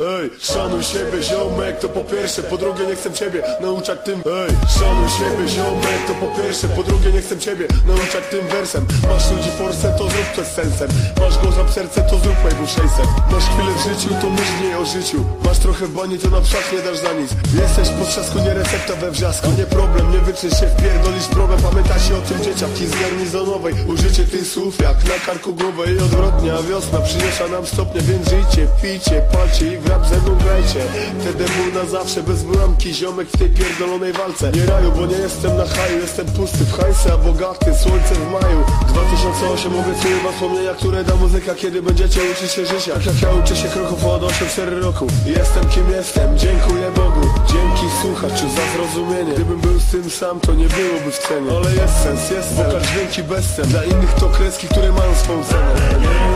Ej, szanuj siebie ziomek, to po pierwsze Po drugie nie chcę ciebie nauczać tym Ej, szanuj siebie ziomek, to po pierwsze Po drugie nie chcę ciebie nauczać tym wersem. Masz ludzi forsę, to zrób to z sensem. Masz gorza w serce, to zrób mojemu 600 Masz chwilę w życiu, to myśl w niej o życiu. Masz trochę bani, to na przykład nie dasz za nic. Jesteś po trzasku, nie recepta we wrzasku. Nie problem, nie wyczysz się, wpierdolisz problem tym dzieciaki z garnizonowej Użycie tych słów jak na karku I odwrotnie, a wiosna przyniosła nam stopnie Więc żyjcie, pijcie, palcie i w rap ze mną na zawsze, bez bramki Ziomek w tej pierdolonej walce. Nie raju, bo nie jestem na haju Jestem pusty w hajse, a bogaty Słońce w maju. 2008 obiecuję wam wspomnienia, które da muzyka Kiedy będziecie uczyć się życia. Tak jak ja uczę się kroków od 8-4 roku. Jestem kim jestem, dziękuję zrozumienie Gdybym był z tym sam, to nie byłoby w cenie. Ale jest sens, jest Pokaż dźwięki bez scen Dla innych to kreski, które mają swą cenę